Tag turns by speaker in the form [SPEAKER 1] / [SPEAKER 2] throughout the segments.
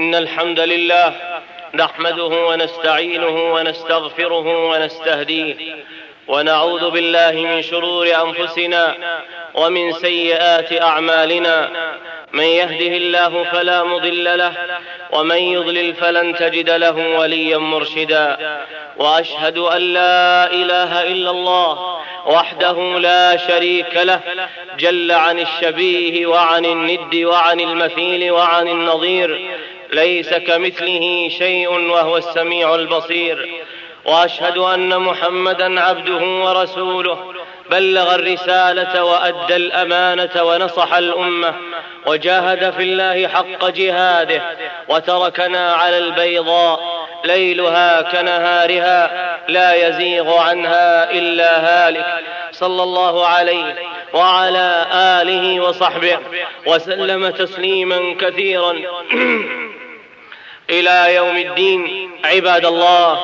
[SPEAKER 1] إن الحمد لله نحمده ونستعينه ونستغفره ونستهديه ونعوذ بالله من شرور أنفسنا ومن سيئات أعمالنا. من يهده الله فلا مضل له ومن يضلل فلن تجد له وليا مرشدا. وأشهد أن لا إله إلا الله وحده لا شريك له جل عن الشبيه وعن الند وعن المثيل وعن النظير. ليس كمثله شيء وهو السميع البصير. وأشهد أن محمدا عبده ورسوله. بلغ الرسالة وأدى الأمانة ونصح الأمة. وجاهد في الله حق جهاده. وتركنا على البيضاء ليلها كنهارها. لا يزيغ عنها إلا هالك. صلى الله عليه وعلى آله وصحبه. وسلم تسليما كثيرا. إلى يوم الدين. عباد الله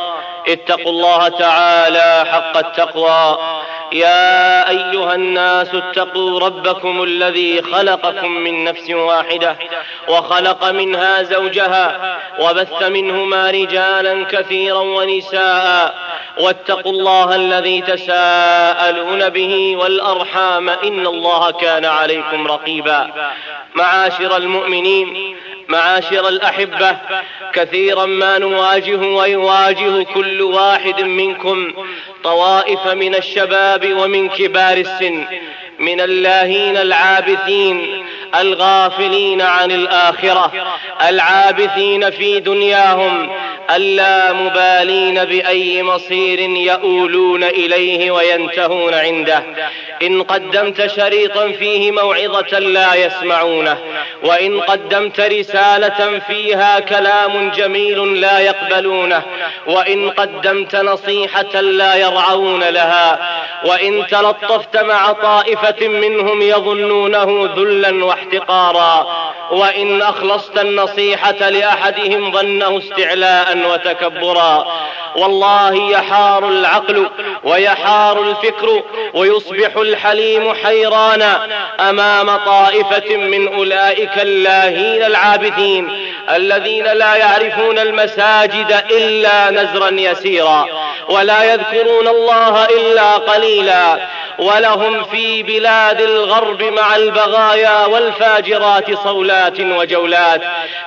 [SPEAKER 1] اتقوا الله تعالى حق التقوى. يا أيها الناس اتقوا ربكم الذي خلقكم من نفس واحدة وخلق منها زوجها وبث منهما رجالا كثيرا ونساء. واتقوا الله الذي تساءلون به والأرحام إن الله كان عليكم رقيبا. معاشر المؤمنين معاشر الأحبة كثيرا ما نواجه ويواجه كل واحد منكم طوائف من الشباب ومن كبار السن من اللاهين العابثين الغافلين عن الآخرة العابثين في دنياهم اللامبالين بأي مصير يؤولون إليه وينتهون عنده. إن قدمت شريطا فيه موعظة لا يسمعونه. وإن قدمت رسالة فيها كلام جميل لا يقبلونه. وإن قدمت نصيحة لا يرعون لها. وإن تلطفت مع طائفة منهم يظنونه ذلا واحتقارا. وإن أخلصت النصيحة لأحدهم ظنه استعلاء. وتكبرا. والله يحار العقل ويحار الفكر ويصبح الحليم حيرانا أمام طائفة من أولئك اللاهين العابثين الذين لا يعرفون المساجد إلا نزرا يسيرا. ولا يذكرون الله إلا قليلا. ولهم في بلاد الغرب مع البغايا والفاجرات صولات وجولات.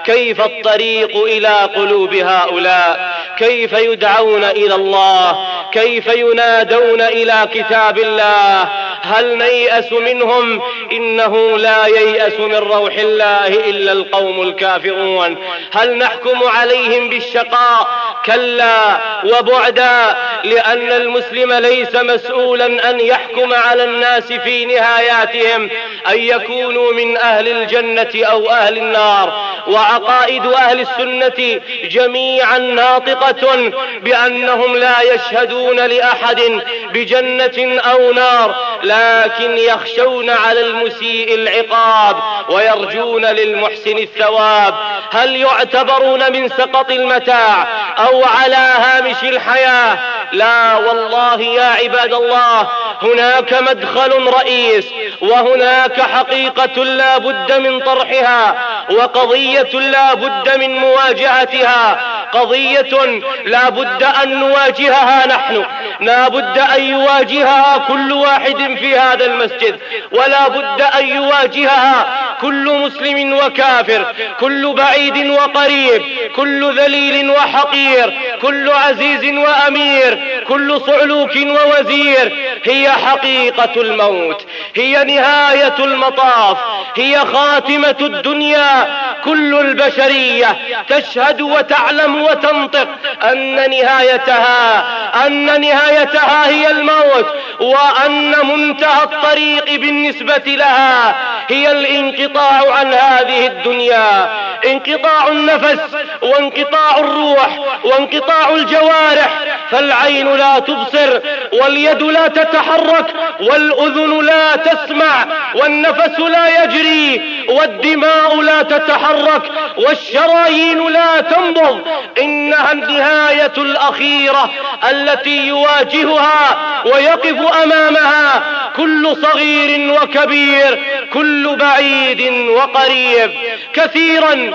[SPEAKER 1] كيف الطريق إلى قلوب هؤلاء؟ كيف يدعون إلى الله؟ كيف ينادون إلى كتاب الله؟ هل نيأس منهم؟ إنه لا ييأس من روح الله إلا القوم الكافرون. هل نحكم عليهم بالشقاء؟ كلا. وبعدا لأن المسلم ليس مسؤولا أن يحكم على الناس في نهاياتهم أن يكونوا من أهل الجنة أو أهل النار. وعقائد أهل السنة جميعا ناطقة بأنهم لا يشهدون لأحد بجنة أو نار لكن يخشون على المسيء العقاب ويرجون للمحسن الثواب. هل يعتبرون من سقط المتاع أو على هامش الحياة؟ لا والله يا عباد الله هناك مدخل رئيس وهناك حقيقة لا بد من طرحها وقضية لا بد من مواجهتها قضية لا بد أن نواجهها نحن. لا بد أن يواجهها كل واحد في هذا المسجد. ولا بد أن يواجهها كل مسلم وكافر كل بعيد وقريب كل ذليل وحقير كل عزيز وأمير كل صعلوك ووزير. هي حقيقة الموت هي نهاية المطاف هي خاتمة الدنيا. كل البشرية تشهد وتعلم وتنطق أن نهايتها أن نهايتها هي الموت وأن منتهى الطريق بالنسبة لها هي الانقطاع عن هذه الدنيا. انقطاع النفس وانقطاع الروح وانقطاع الجوارح فالعين لا تبصر واليد لا تتحرك والأذن لا تسمع والنفس لا يجري والدماء لا تتحرك والشرايين لا تنبض. إنها النهاية الأخيرة التي يواجهها ويقف أمامها. كل صغير وكبير كل بعيد وقريب. كثيرا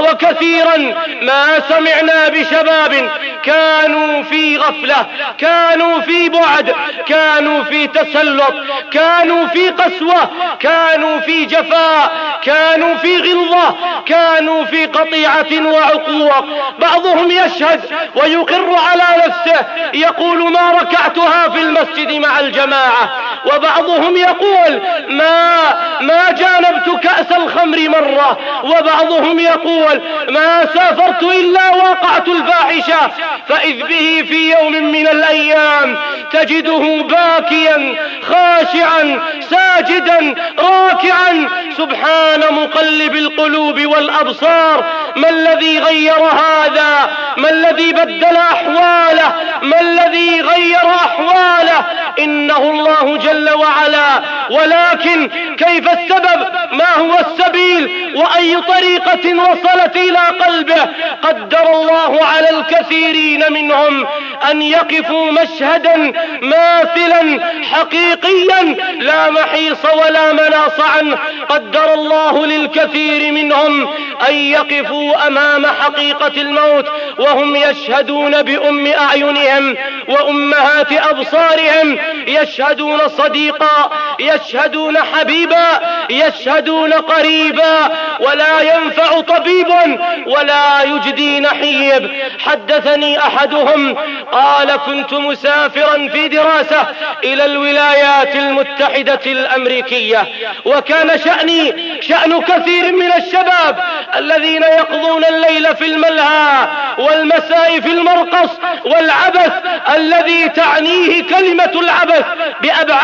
[SPEAKER 1] وكثيرا ما سمعنا بشباب كانوا في غفلة كانوا في بعد كانوا في تسلط كانوا في قسوة كانوا في جفاء كانوا في غلظة كانوا في قطيعة وعقوق. بعضهم يشهد ويقر على نفسه يقول ما ركعتها في المسجد مع الجماعة. وبعضهم يقول ما ما جانبت كأس الخمر مرة وبعضهم يقول ما سافرت إلا وقعت الفاحشة فإذ به في يوم من الأيام تجده باكيا خاشعا ساجدا راكعا. سبحان مقلب القلوب والأبصار ما الذي غير هذا؟ ما الذي بدل أحواله؟ ما الذي غير أحواله؟ إنه الله جل وعلا. ولكن كيف السبب؟ ما هو السبيل؟ وأي طريقة وصلت إلى قلبه؟ قدر الله على الكثيرين منهم أن يقفوا مشهدا ماثلا حقيقيا لا محيص ولا مناص عنه. قدر الله للكثير منهم أن يقفوا أمام حقيقة الموت وهم يشهدون بأم أعينهم وأمهات أبصارهم يشهدون صديقا يشهدون حبيبا يشهدون قريبا ولا ينفع طبيب ولا يجدي نحيب. حدثني أحدهم قال كنت مسافرا في دراسة إلى الولايات المتحدة الأمريكية وكان شأني شأن كثير من الشباب الذين يقضون الليل في الملهى والمساء في المرقص والعبث الذي تعنيه كلمة العبث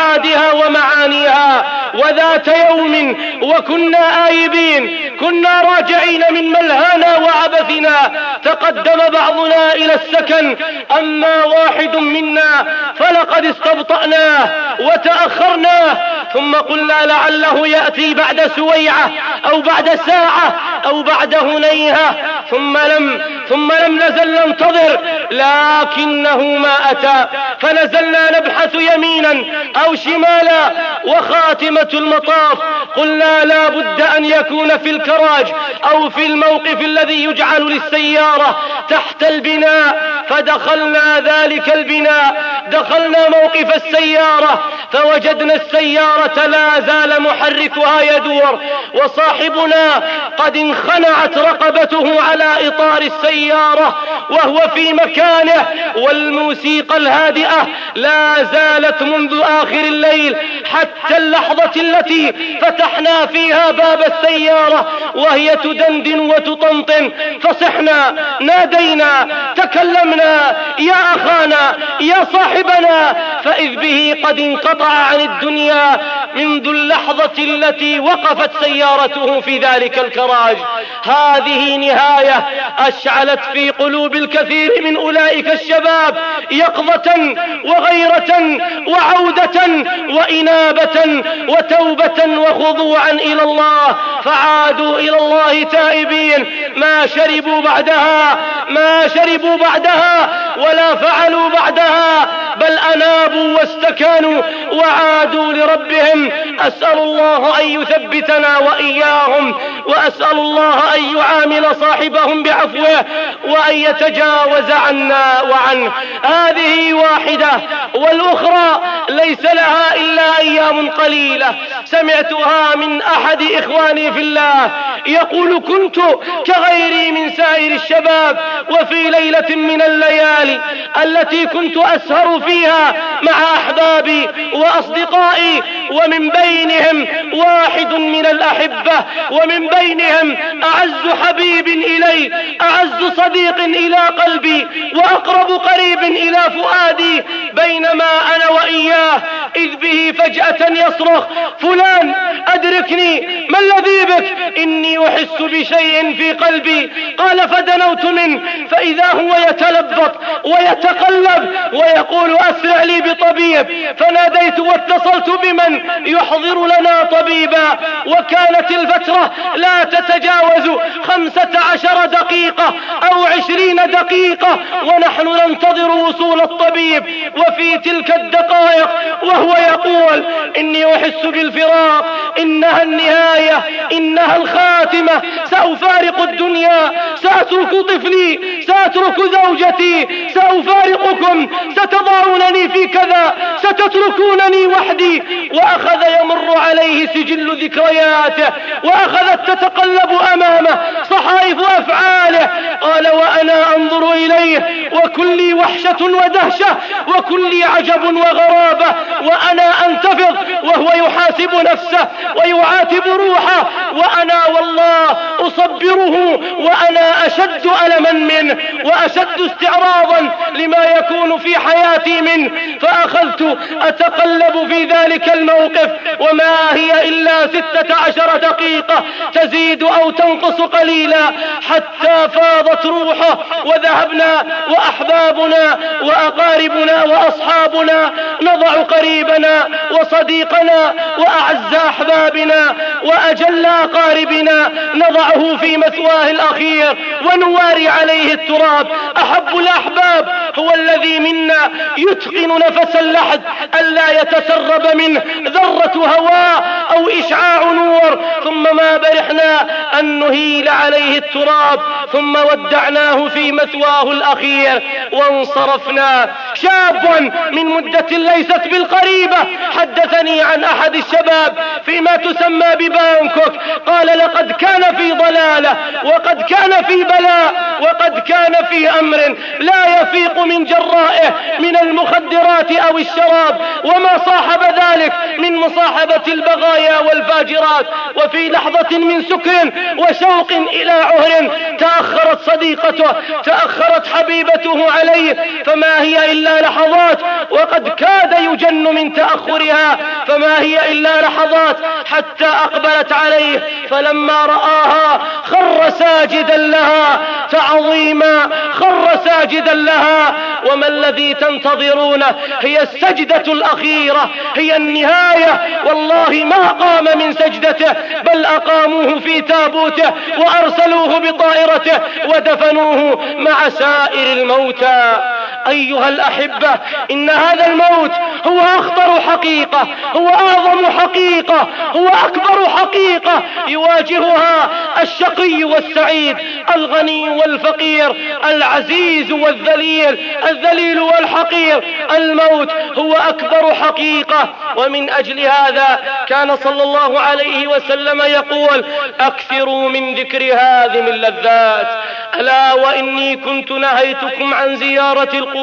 [SPEAKER 1] بأبعادها ومعانيها وذات يوم وكنا آيبين كنا راجعين من ملهانا وعبثنا تقدم بعضنا إلى السكن أما واحد منا فلقد استبطأناه وتأخرناه ثم قلنا لعله يأتي بعد سويعة أو بعد ساعة أو بعد هنيهة ثم لم ثم لم نزل ننتظر لكنه ما أتى. فنزلنا نبحث يمينا أو شمالا. وخاتمة المطاف قلنا لا بد أن يكون في الكراج أو في الموقف الذي يجعل للسيارة تحت البناء. فدخلنا ذلك البناء. دخلنا موقف السيارة فوجدنا السيارة لا زال محركها يدور. وصاحبنا قد انخنعت رقبته على إطار السيارة. وهو في مكانه. والموسيقى الهادئة لا زالت منذ آخر الليل حتى اللحظة التي فتحنا فيها باب السيارة وهي تدندن وتطنطن. فصحنا نادينا تكلمنا يا أخانا يا صاحبنا فإذ به قد انقطع عن الدنيا منذ اللحظة التي وقفت سيارته في ذلك الكراج. هذه نهاية أشعلت في قلوب الكثير من أولئك الشباب يقظة وغيرة وعودة وإنابة وتوبة وخضوعا إلى الله. فعادوا إلى الله تائبين. ما شربوا بعدها ما شربوا بعدها ولا فعلوا بعدها بل أنابوا واستكانوا وعادوا لربهم. أسأل الله أن يثبتنا وإياهم وأسأل الله أن يعامل صاحبهم بعفوه وأن يتجاوز عنا وعنه هذه واحدة. والأخرى ليس لها إلا أيام قليلة. سمعتها من أحد إخواني في الله يقول كنت كغيري من سائر الشباب وفي ليلة من الليالي التي كنت أسهر فيها مع أحبابي وأصدقائي ومن بينهم واحد من الأحبة ومن بينهم أعز حبيب إلي أعز صديق إلى قلبي وأقرب قريب إلى فؤادي بينما أنا وإياه إذ به فجأة يصرخ فلان أدركني ما الذي بك؟ إني أحس بشيء في قلبي. قال فدنوت منه فإذا هو يتلبط ويتقلب ويقول أسرع لي بطبيب فناديت واتصلت بمن؟ يحضر لنا طبيبا. وكانت الفترة لا تتجاوز خمسة عشر دقيقة أو عشرين دقيقة. ونحن ننتظر وصول الطبيب وفي تلك الدقائق. وهو يقول إني أحس بالفراق. إنها النهاية. إنها الخاتمة. سأفارق الدنيا. سأترك طفلي. سأترك زوجتي. سأفارقكم. ستضعونني في كذا. ستتركونني وحدي. وأخذ يمر عليه سجل ذكرياته وأخذت تتقلب أمامه صحائف أفعاله. قال وأنا أنظر إليه وكلي وحشة ودهشة وكلي عجب وغرابة وأنا أنتفض وهو يحاسب نفسه ويعاتب روحه وأنا والله أصبره وأنا أشد ألما منه وأشد استعراضا لما يكون في حياتي منه فأخذت أتقلب في ذلك الموقف وما هي إلا ستة عشر دقيقة تزيد أو تنقص قليلا حتى فاضت روحه وذهبنا وأحبابنا وأقاربنا وأصحابنا نضع قريبنا وصديقنا وأعز أحبابنا وأجل أقاربنا نضعه في مثواه الأخير ونواري عليه التراب أحب الأحباب هو الذي منا يتقن نفس اللحد ألا يتسرب منه ذرة هواء أو إشعاع نور. ثم ما برحنا أن نهيل عليه التراب. ثم ودعناه في مثواه الأخير. وانصرفنا. شاب من مدة ليست بالقريبة. حدثني عن أحد الشباب فيما تسمى ببانكوك. قال ضلالة وقد كان في بلاء وقد كان في أمر لا يفيق من جرائه من المخدرات أو الشراب وما صاحب ذلك من مصاحبة البغايا والفاجرات. وفي لحظة من سكر وشوق إلى عهر تأخرت صديقته تأخرت حبيبته عليه فما هي إلا لحظات وقد كاد يجن من تأخرها فما هي إلا لحظات حتى أقبلت عليه. فلما رآها خر ساجدا لها تعظيما خر ساجدا لها. وما الذي تنتظرونه هي السجدة الأخيرة هي النهاية. والله ما قام من سجدته بل أقاموه في تابوته وأرسلوه بطائرته ودفنوه مع سائر الموتى. أيها الأحبة إن هذا الموت هو أخطر حقيقة هو أعظم حقيقة هو أكبر حقيقة يواجهها الشقي والسعيد الغني والفقير العزيز والذليل الذليل والحقير. الموت هو أكبر حقيقة ومن أجل هذا كان صلى الله عليه وسلم يقول أكثروا من ذكر هذه اللذات ألا وإني كنت نهيتكم عن زيارة القبور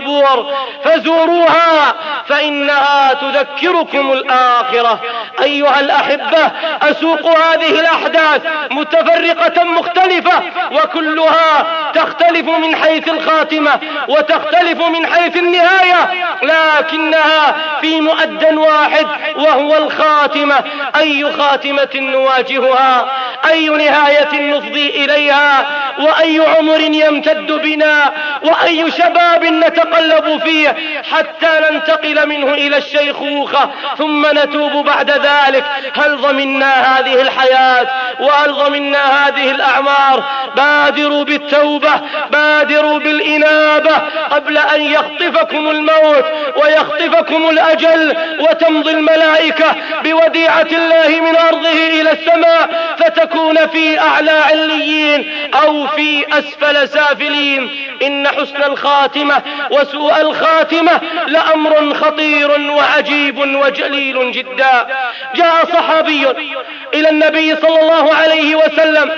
[SPEAKER 1] فزوروها فإنها تذكركم الآخرة. أيها الأحبة أسوق هذه الأحداث متفرقة مختلفة وكلها تختلف من حيث الخاتمة وتختلف من حيث النهاية لكنها في مؤد واحد وهو الخاتمة. أي خاتمة نواجهها؟ أي نهاية نفضي إليها؟ وأي عمر يمتد بنا وأي شباب نتقلب فيه حتى ننتقل منه إلى الشيخوخة ثم نتوب بعد ذلك. هل ضمنا هذه الحياة وهل ضمنا هذه الأعمار؟ بادروا بالتوبة بادروا بالإنابة قبل أن يخطفكم الموت ويخطفكم الأجل وتمضي الملائكة بوديعة الله من أرضه إلى السماء فتكون في أعلى عليين أو في أسفل سافلين. إن حسن الخاتمة وسوء الخاتمة لأمر خطير وعجيب وجليل جدا. جاء صحابي إلى النبي صلى الله عليه وسلم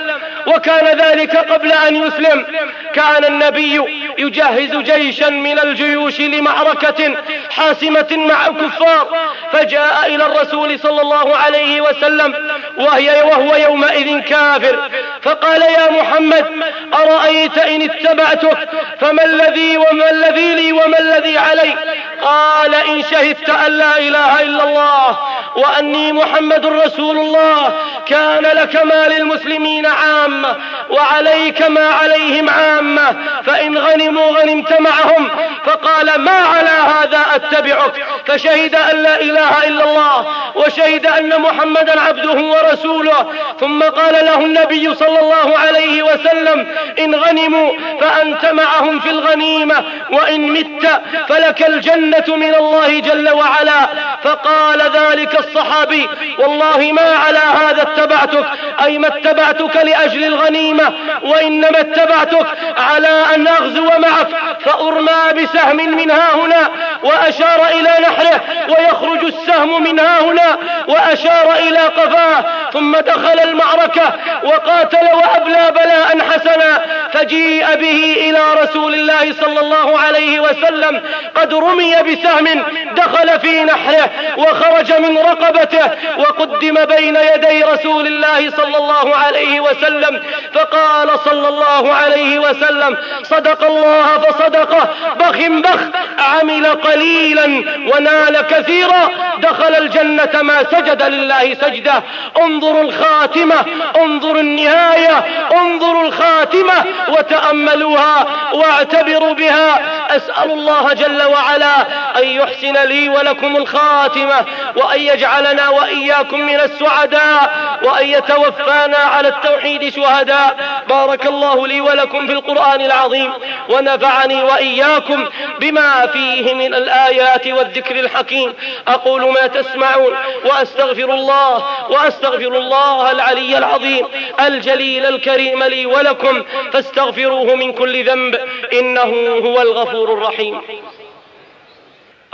[SPEAKER 1] وكان ذلك قبل أن يسلم. كان النبي يجهز جيشا من الجيوش لمعركة حاسمة مع الكفار. فجاء إلى الرسول صلى الله عليه وسلم وهي وهو يومئذ كافر. فقال يا محمد أرأيت إن اتبعتك؟ فما الذي وما الذي لي وما الذي علي؟ قال إن شهدت أن لا إله إلا الله وأني محمد رسول الله كان لك ما للمسلمين عامة وعليك ما عليهم عامة فإن غنموا غنمت معهم. فقال ما على هذا أتبعك؟ فشهد أن لا إله إلا الله وشهد أن محمدا عبده ورسوله. ثم قال له النبي صلى الله عليه وسلم إن غنموا فأنت معهم في الغنيمة وإن مت فلك الجنة. من الله جل وعلا. فقال ذلك الصحابي والله ما على هذا اتبعتك. أي ما اتبعتك لأجل الغنيمة وإنما اتبعتك على أن أغزو معك. فأرمى بسهم من ها هنا وأشار إلى نحره ويخرج السهم من ها هنا وأشار إلى قفاه ثم دخل المعركة وقاتل وأبلى بلاء حسنا فجيء به إلى رسول الله صلى الله عليه وسلم قد رمي بسهم دخل في نحره وخرج من رقبته وقدم بين يدي رسول الله صلى الله عليه وسلم فقال صلى الله عليه وسلم صدق الله فصدقه بخ بخ عمل قليلا ونال كثيرا دخل الجنة ما سجد لله سجدة. انظروا الخاتمة انظروا النهاية انظروا الخاتمة وتأملوها واعتبروا بها. أسأل الله جل وعلا أن يحسن لي ولكم الخاتمة وأن يجعلنا وإياكم من السعداء وأن يتوفانا على التوحيد شهداء. بارك الله لي ولكم في القرآن العظيم ونفعني وإياكم بما فيه من الآيات والذكر الحكيم. أقول ما تسمعون وأستغفر الله وأستغفر الله العلي العظيم الجليل الكريم لي ولكم فاستغفروه من كل ذنب إنه هو الغفور الرحيم.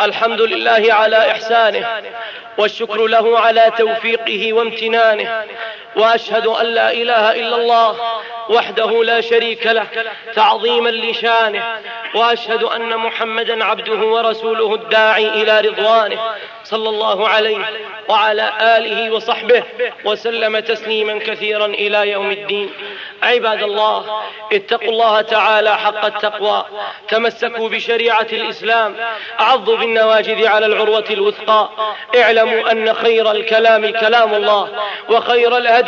[SPEAKER 1] الحمد لله على إحسانه والشكر له على توفيقه وامتنانه وأشهد أن لا إله إلا الله وحده لا شريك له تعظيما لشانه وأشهد أن محمدا عبده ورسوله الداعي إلى رضوانه صلى الله عليه وعلى آله وصحبه وسلم تسليما كثيرا إلى يوم الدين. عباد الله اتقوا الله تعالى حق التقوى تمسكوا بشريعة الإسلام عضوا بالنواجذ على العروة الوثقى اعلموا أن خير الكلام كلام الله وخير الهدي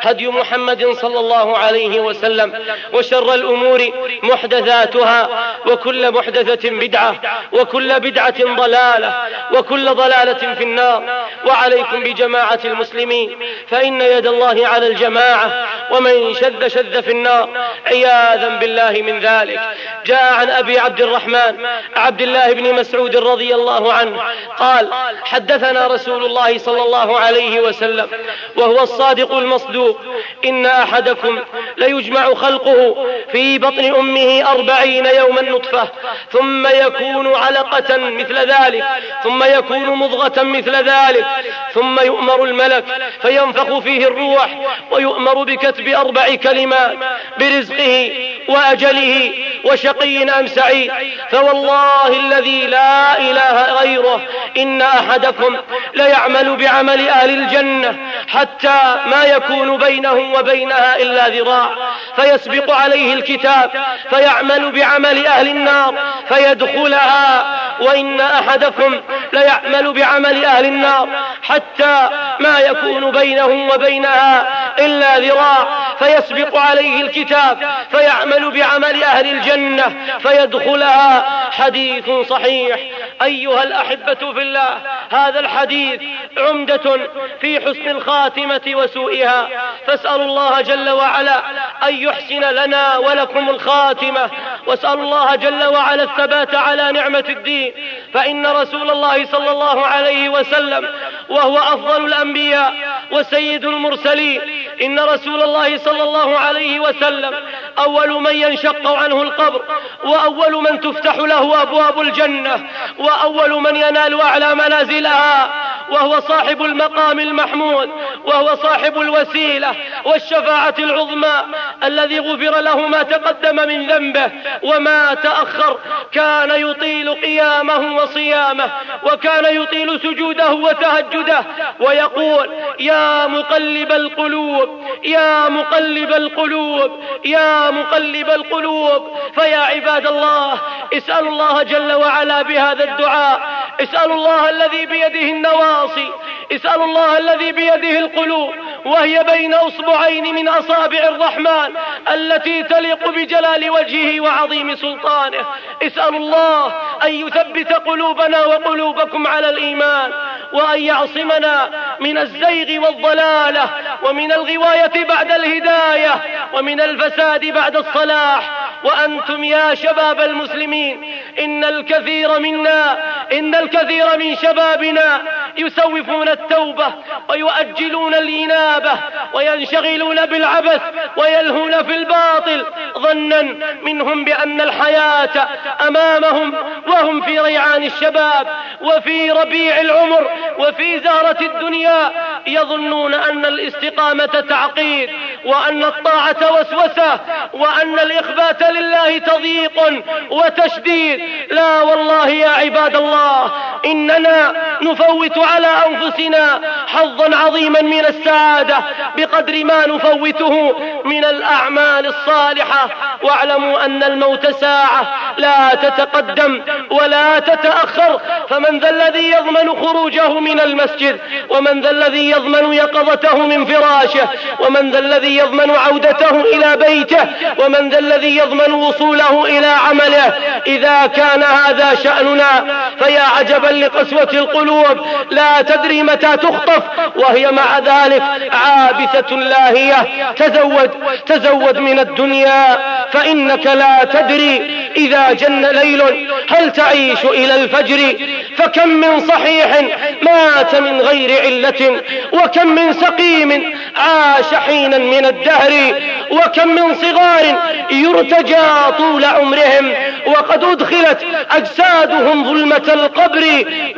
[SPEAKER 1] هدي محمد صلى الله عليه وسلم وشر الأمور محدثاتها وكل محدثة بدعة وكل بدعة ضلالة وكل ضلالة في النار. وعليكم بجماعة المسلمين فإن يد الله على الجماعة ومن شد شد في النار عياذا بالله من ذلك. جاء عن أبي عبد الرحمن عبد الله بن مسعود رضي الله عنه قال حدثنا رسول الله صلى الله عليه وسلم وهو الصادق المصدوق. إن أحدكم ليجمع خلقه في بطن أمه أربعين يوما نطفة ثم يكون علقة مثل ذلك ثم يكون مضغة مثل ذلك ثم يؤمر الملك فينفخ فيه الروح ويؤمر بكتب أربع كلمات برزقه وأجله. وشقي أم سعيد فوالله الذي لا إله غيره إن أحدكم ليعمل بعمل أهل الجنة حتى ما يكون بينه وبينها إلا ذراع فيسبق عليه الكتاب فيعمل بعمل أهل النار فيدخلها وإن أحدكم ليعمل بعمل أهل النار حتى ما يكون بينه وبينها إلا ذراع فيسبق عليه الكتاب فيعمل بعمل أهل الجنة فيدخلها حديث صحيح. أيها الأحبة في الله هذا الحديث عمدة في حسن الخاتمة وسوءها فاسأل الله جل وعلا أن يحسن لنا ولكم الخاتمة. واسأل الله جل وعلا الثبات على نعمة الدين. فإن رسول الله صلى الله عليه وسلم وهو أفضل الأنبياء وسيد المرسلين. إن رسول الله صلى الله عليه وسلم أول من ينشق عنه القبر وأول من تفتح له أبواب الجنة وأول من ينال أعلى منازلها وهو صاحب المقام المحمود وهو صاحب الوسيلة والشفاعة العظمى الذي غفر له ما تقدم من ذنبه. وما تأخر. كان يطيل قيامه وصيامه وكان يطيل سجوده وتهجده ويقول يا مقلب القلوب يا مقلب القلوب يا مقلب القلوب فيا عباد الله اسألوا الله جل وعلا بهذا الدعاء. اسألوا الله الذي بيده النواصي. اسألوا الله الذي بيده القلوب. وهي بين أصبعين من أصابع الرحمن التي تليق بجلال وجهه وعظيم سلطانه. اسأل الله أن يثبت قلوبنا وقلوبكم على الإيمان وأن يعصمنا من الزيغ والضلالة ومن الغواية بعد الهداية ومن الفساد بعد الصلاح. وأنتم يا شباب المسلمين إن الكثير منا إن الكثير من شبابنا يسوفون التوبة ويؤجلون الإنابة وينشغلون بالعبث ويلهون في الباطل ظنا منهم بأن الحياة أمامهم وهم في ريعان الشباب وفي ربيع العمر وفي زهرة الدنيا يظنون أن الاستقامة تعقيد. وأن الطاعة وسوسة وأن الإخبات لله تضييق وتشديد. لا والله يا عباد الله إننا نفوت على أنفسنا حظا عظيما من السعادة بقدر ما نفوته من الأعمال الصالحة. واعلموا أن الموت ساعة لا تتقدم ولا تتأخر. فمن ذا الذي يضمن خروجه من المسجد ومن ذا الذي يضمن يقظته من فراشه ومن ذا الذي يضمن عودته إلى بيته ومن ذا الذي يضمن وصوله إلى عمله؟ إذا كان هذا شأننا فيا عجبا لقسوة القلوب لا تدري متى تخطف وهي مع ذلك عابثة لاهية. تزود تزود من الدنيا فإنك لا تدري إذا جن ليل هل تعيش إلى الفجر؟ فكم من صحيح مات من غير علة وكم من سقيم عاش حينا من الدهر وكم من صغار يرتجى طول عمرهم وقد أدخلت أجسادهم ظلمة القبر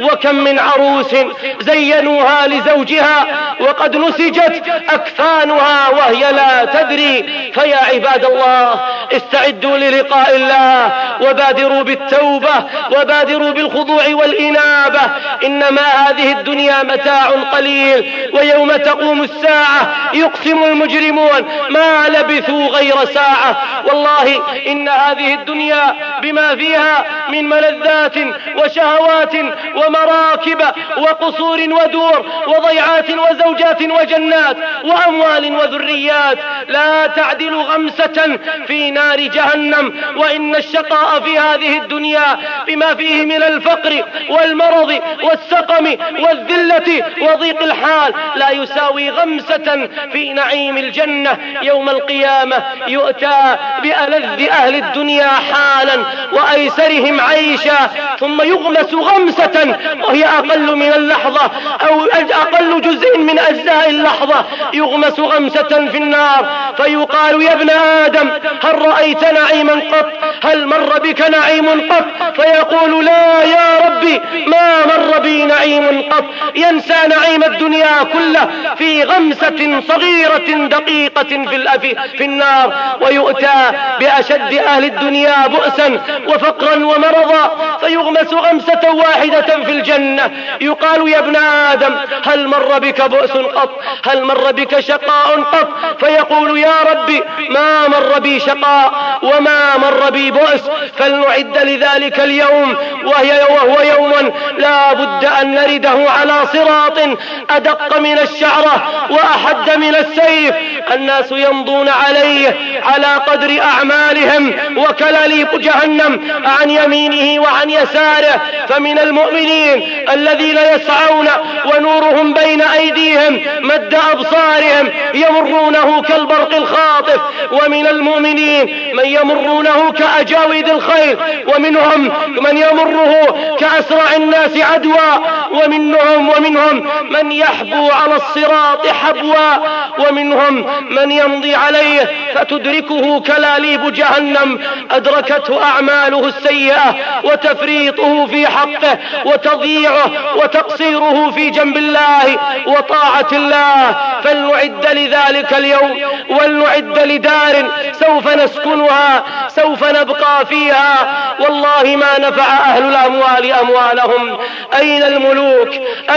[SPEAKER 1] وكم من عروس زينوها لزوجها وقد نسجت أكفانها وهي لا تدري فيا عباد الله استعدوا للقاء الله وبادروا بالتوبة وبادروا بالخضوع والإنابة إنما هذه الدنيا متاع قليل ويوم تقوم الساعة يقسم المجرمون ما لبثوا غير ساعة. والله إن هذه الدنيا بما فيها من ملذات وشهوات ومراكب وقصور ودور وضيعات وزوجات وجنات وأموال وذريات لا تعدل غمسة في نار جهنم. وإن الشقاء في هذه الدنيا بما فيه من الفقر والمرض والسقم والذلة وضيق الحال لا يساوي غمسة في نعيم الجنة. يوم القيامة يؤتى بألذ أهل الدنيا حالا وأيسرهم عيشا ثم يغمس غمسة وهي أقل من اللحظة أو أقل جزء من أجزاء اللحظة. يغمس غمسة في النار فيقال يا ابن آدم هل رأيت نعيما قط؟ هل مر بك نعيم قط؟ فيقول لا يا ربي ما مر بي نعيم قط. ينسى نعيم الدنيا كله في غمسة صغيرة دقيقة. في, الأفي في النار ويؤتى بأشد أهل الدنيا بؤسا وفقرا ومرضا فيغمس غمسة واحدة في الجنة. يقال يا ابن آدم هل مر بك بؤس قط؟ هل مر بك شقاء قط؟ فيقول يا ربي ما مر بي شقاء وما مر بي بؤس فلنعد لذلك اليوم وهي وهو يوم لا بد أن نرده على صراط أدق من الشعرة وأحد من السيف. الناس يمضون عليه على قدر أعمالهم وكلاليب جهنم عن يمينه وعن يساره. فمن المؤمنين الذين يسعون ونورهم بين أيديهم مد أبصارهم يمرونه كالبرق الخاطف. ومن المؤمنين من يمرونه كأجاويد الخيل ومنهم من يمره كأسرع الناس عدوى. ومنهم ومنهم من يحبو على الصراط حبوا ومنهم من يمضي عليه فتدركه كلاليب جهنم. أدركته أعماله السيئة وتفريطه في حقه وتضييعه وتقصيره في جنب الله وطاعة الله. فلنعد لذلك اليوم ولنعد لدار سوف نسكنها. سوف نبقى فيها. والله ما نفع أهل الأموال أموالهم. أين الملوك؟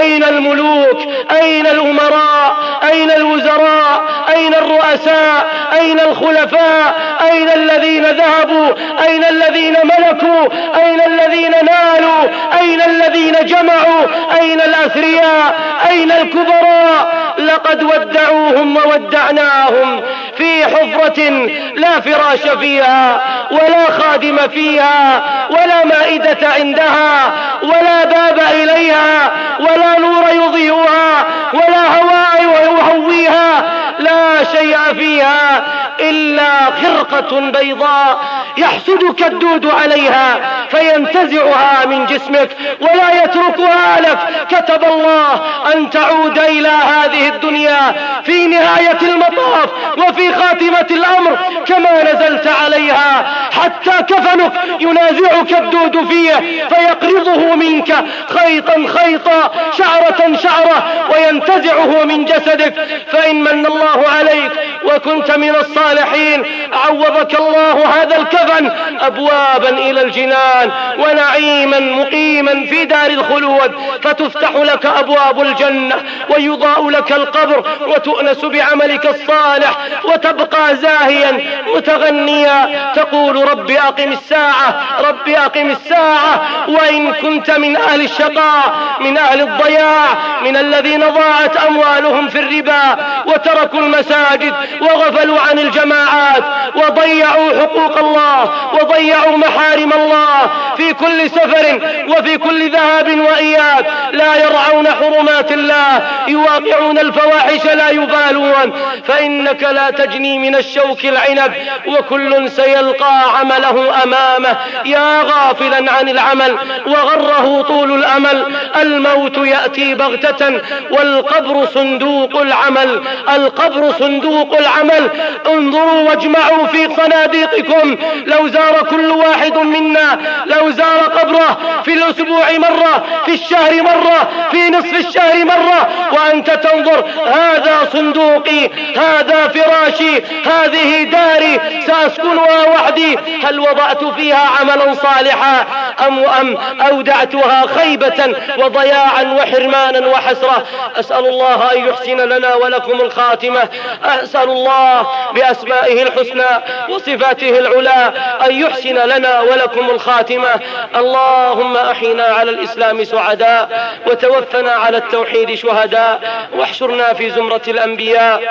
[SPEAKER 1] أين الملوك؟ أين الأمراء؟ أين الوزراء؟ أين الرؤساء؟ أين الخلفاء؟ أين الذين ذهبوا؟ أين الذين ملكوا؟ أين الذين نالوا أين الذين جمعوا؟ أين الأثرياء؟ أين الكبراء؟ لقد ودعوهم وودعناهم. في حفرة لا فراش فيها ولا خادم فيها ولا مائدة عندها ولا باب إليها ولا نور يضيئها ولا هواء يهويها لا شيء فيها إلا خرقة بيضاء يحسدك الدود عليها فينتزعها من جسمك ولا يتركها لك. كتب الله أن تعود إلى هذه الدنيا في نهاية المطاف وفي خاتمة الأمر كما نزلت عليها. حتى كفنك ينازعك الدود فيه فيقرضه منك خيطا خيطا شعرة شعرة وينتزعه من جسدك. فإن من الله عليك وكنت من الصالحين عوضك الله هذا الكفن أبوابا إلى الجنان. ونعيما مقيما في دار الخلود فتفتح لك أبواب الجنة ويضاء لك القبر وتؤنس بعملك الصالح وتبقى زاهيا متغنيا. تقول رب أقم الساعة رب أقم الساعة وإن كنت من أهل الشقاء من أهل الضياع من الذين ضاعت أموالهم في الربا وتركوا المساجد وغفلوا عن الجماعات وضيعوا حقوق الله وضيعوا محارم الله في كل سفر وفي كل ذهاب وإياب لا يرعون حرمات الله يواقعون الفواحش لا يبالون. فإنك لا تجني من الشوك العنب وكل سيلقى عمله أمامه. يا غافلا عن العمل وغره طول الأمل. الموت يأتي بغتة والقبر صندوق العمل. القبر صندوق العمل. انظروا واجمعوا في صناديقكم. لو زار كل واحد منا لو زار قبره في الأسبوع مرة في الشهر مرة في نصف الشهر مرة. وأنت تنظر هذا صندوقي هذا فراشي هذه داري سأسكنها وحدي. هل وضعت فيها عملا صالحا؟ أم, أم أودعتها خيبة وضياعا وحرمانا وحسرة؟ أسأل الله أن يحسن لنا ولكم الخاتمة. أسأل الله بأسمائه الحسنى وصفاته العلى أن يحسن لنا ولكم الخاتمة. اللهم أحينا على الإسلام سعداء وتوفنا على التوحيد شهداء واحشرنا في زمرة الأنبياء.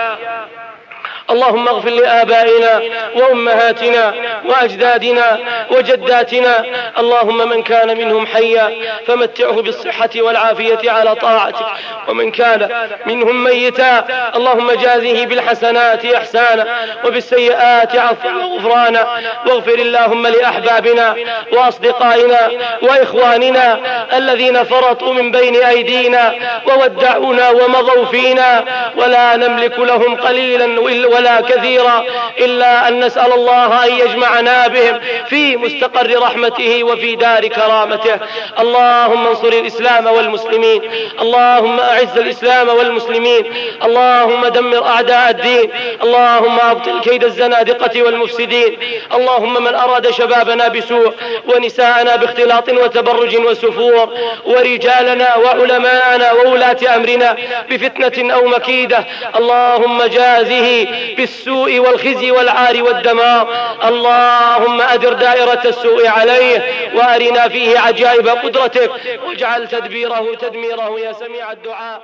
[SPEAKER 1] اللهم اغفر لآبائنا وأمهاتنا وأجدادنا وجداتنا. اللهم من كان منهم حيا فمتعه بالصحة والعافية على طاعتك. ومن كان منهم ميتا اللهم جازه بالحسنات إحسانا وبالسيئات عفوا وغفرانا. واغفر اللهم لأحبابنا وأصدقائنا وإخواننا الذين فرطوا من بين أيدينا وودعونا ومضوا فينا. ولا نملك لهم قليلا ولا كثيرا إلا أن نسأل الله أن يجمعنا بهم في مستقر رحمته وفي دار كرامته. اللهم انصر الإسلام والمسلمين. اللهم أعز الإسلام والمسلمين. اللهم دمر أعداء الدين. اللهم أبطل كيد الزنادقة والمفسدين. اللهم من أراد شبابنا بسوء ونساءنا باختلاط وتبرج وسفور ورجالنا وعلماءنا وولاة أمرنا بفتنة أو مكيدة. اللهم جازه بالسوء والخزي والعار والدمار. اللهم أدر دائرة السوء عليه وأرنا فيه عجائب قدرتك واجعل تدبيره تدميره يا سميع الدعاء.